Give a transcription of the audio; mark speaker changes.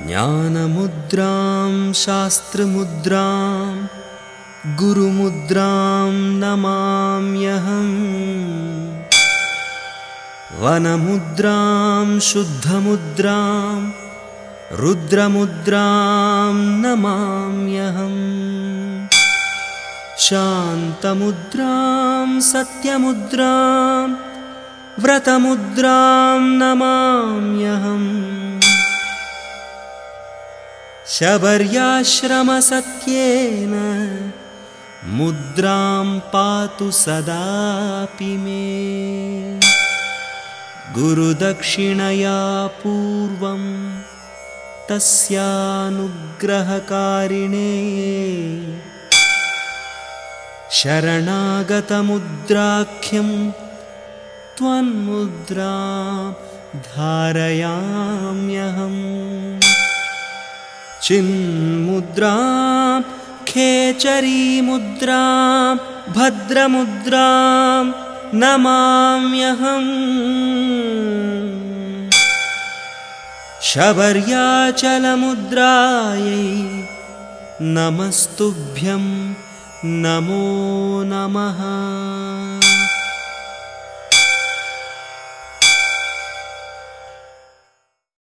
Speaker 1: ज्ञानमुद्रां शास्त्रमुद्रां गुरुमुद्रां नमाम्यहम्। वनमुद्रां शुद्धमुद्रां रुद्रमुद्रां नमाम्यहम्। शान्तमुद्रां सत्यमुद्रां व्रतमुद्रां नमाम्यहम् शबर्याश्रमसत्येन मुद्रां पातु सदापि मे। गुरुदक्षिणया पूर्वं तस्यानुग्रहकारिणे शरणागतमुद्राख्यं त्वन्मुद्रां धारयाम्यहम् चिन्मुद्रां खेचरीमुद्रां भद्रमुद्रां नमाम्यहम्। शबर्याचलमुद्रायै नमस्तुभ्यं नमो नमः